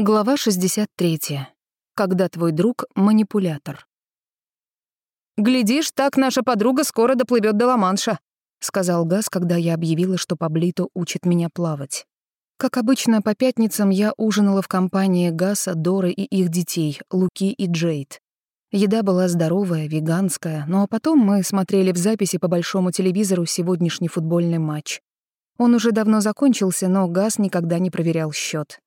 Глава 63. Когда твой друг — манипулятор. «Глядишь, так наша подруга скоро доплывет до Ла-Манша», — сказал Газ, когда я объявила, что Паблито учит меня плавать. Как обычно, по пятницам я ужинала в компании Гаса, Доры и их детей, Луки и Джейд. Еда была здоровая, веганская, ну а потом мы смотрели в записи по большому телевизору сегодняшний футбольный матч. Он уже давно закончился, но Газ никогда не проверял счет.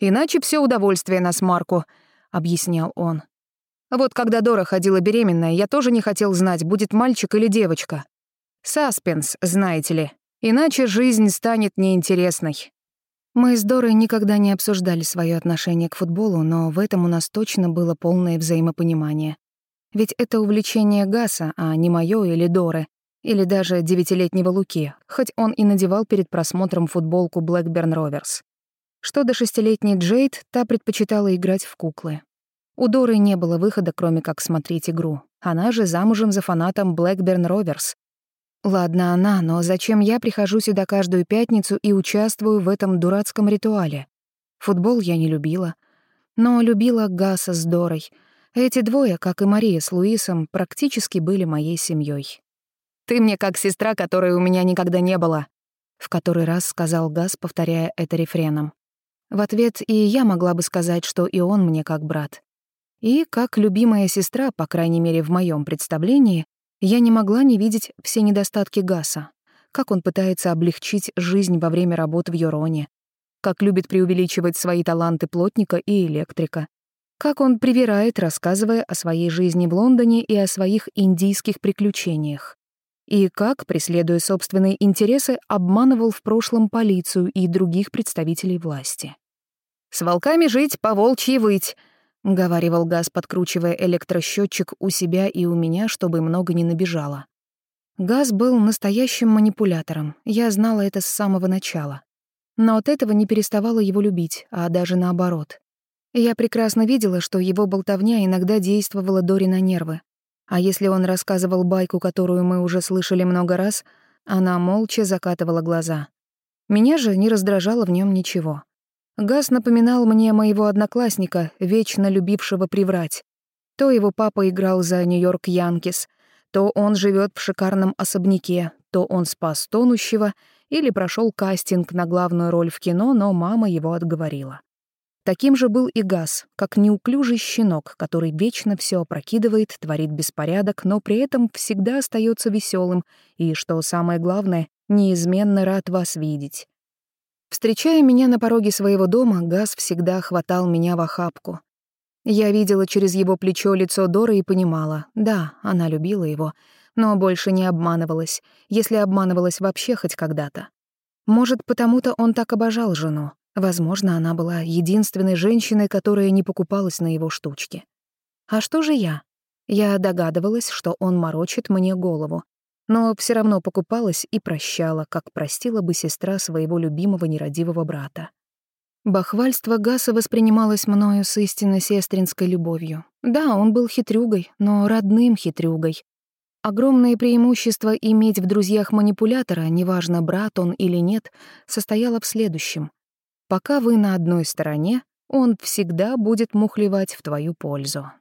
Иначе все удовольствие на смарку», — объяснял он. «Вот когда Дора ходила беременная, я тоже не хотел знать, будет мальчик или девочка. Саспенс, знаете ли. Иначе жизнь станет неинтересной». Мы с Дорой никогда не обсуждали свое отношение к футболу, но в этом у нас точно было полное взаимопонимание. Ведь это увлечение Гаса, а не моё или Доры, или даже девятилетнего Луки, хоть он и надевал перед просмотром футболку Blackburn Rovers. Что до шестилетней Джейд, та предпочитала играть в куклы. У Доры не было выхода, кроме как смотреть игру. Она же замужем за фанатом Blackburn Rovers. Ладно она, но зачем я прихожу сюда каждую пятницу и участвую в этом дурацком ритуале? Футбол я не любила. Но любила Гаса с Дорой. Эти двое, как и Мария с Луисом, практически были моей семьей. «Ты мне как сестра, которой у меня никогда не было», — в который раз сказал Гас, повторяя это рефреном. В ответ и я могла бы сказать, что и он мне как брат. И, как любимая сестра, по крайней мере в моем представлении, я не могла не видеть все недостатки Гаса, как он пытается облегчить жизнь во время работы в Юроне, как любит преувеличивать свои таланты плотника и электрика, как он привирает, рассказывая о своей жизни в Лондоне и о своих индийских приключениях, и как, преследуя собственные интересы, обманывал в прошлом полицию и других представителей власти. «С волками жить, по волчьи выть», — говаривал Газ, подкручивая электросчетчик у себя и у меня, чтобы много не набежало. Газ был настоящим манипулятором, я знала это с самого начала. Но от этого не переставала его любить, а даже наоборот. Я прекрасно видела, что его болтовня иногда действовала Дори на нервы, а если он рассказывал байку, которую мы уже слышали много раз, она молча закатывала глаза. Меня же не раздражало в нем ничего. Газ напоминал мне моего одноклассника, вечно любившего приврать. То его папа играл за Нью-Йорк Янкис, то он живет в шикарном особняке, то он спас тонущего или прошел кастинг на главную роль в кино, но мама его отговорила. Таким же был и Газ, как неуклюжий щенок, который вечно все опрокидывает, творит беспорядок, но при этом всегда остается веселым и, что самое главное, неизменно рад вас видеть. Встречая меня на пороге своего дома, Газ всегда хватал меня в охапку. Я видела через его плечо лицо Доры и понимала, да, она любила его, но больше не обманывалась, если обманывалась вообще хоть когда-то. Может, потому-то он так обожал жену. Возможно, она была единственной женщиной, которая не покупалась на его штучки. А что же я? Я догадывалась, что он морочит мне голову, но все равно покупалась и прощала, как простила бы сестра своего любимого нерадивого брата. Бахвальство Гаса воспринималось мною с истинно сестринской любовью. Да, он был хитрюгой, но родным хитрюгой. Огромное преимущество иметь в друзьях манипулятора, неважно, брат он или нет, состояло в следующем. Пока вы на одной стороне, он всегда будет мухлевать в твою пользу.